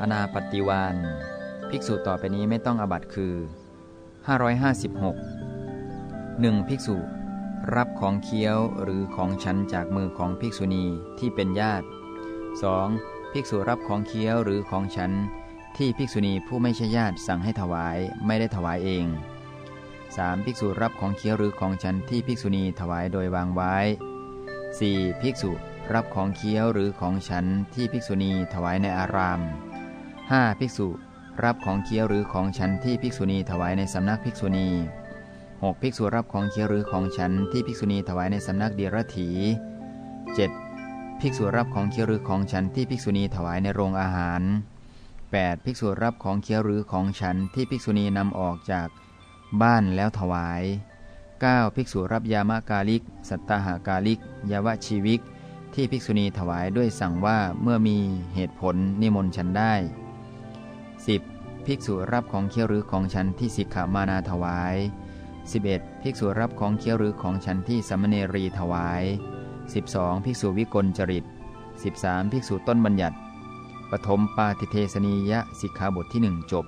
อนาปฏิวานภิกษุต่อไปนี้ไม่ต้องอบัตคือ 556 1. ภิกษุ รับของเคี้ยวหรือของฉันจากมือของภิกษุณีที่เป็นญาติ 2. ภิกษุรับของเคี้ยวหรือของฉันที่ภิกษุณีผู้ไม่ใช่ญาติสั่งให้ถวายไม่ได้ถวายเอง 3. ภิกษุรับของเคี้ยวหรือของฉันที่ภิกษุณีถวายโดยวางไว้ 4. ภิกษุรับของเคี้ยวหรือของฉันที่ภิกษุณีถวายในอาราม 5. ภิกษุ รับของเคี้ยวหรือของฉันที่ภิกษุณีถวายในสำนักภิกษุณี 6. ภิกษุรับของเคี้ยวหรือของฉันที่ภิกษุณีถวายในสำนักเดียรถี 7. ภิกษุรับของเคี้ยวหรือของฉันที่ภิกษุณีถวายในโรงอาหาร 8. ภิกษุรับของเคี้ยวหรือของฉันที่ภิกษุณีนำออกจากบ้านแล้วถวาย 9. ภิกษุรับยามากาลิก สัตตหากาลิก ยาวชีวิก ที่ภิกษุณีถวายด้วยสั่งว่าเมื่อมีเหตุผลนิมนต์ฉันได้ 10. ภิกษุรับของเคี้ยวหรือของฉันที่สิกขามานาถวาย 11. ภิกษุรับของเคี้ยวหรือของฉันที่สัมเนรีถวาย 12. ภิกษุวิกลจริต 13. ภิกษุต้นบัญญัติปฐมปาติเทสนียะสิกขาบทที่หนึ่งจบ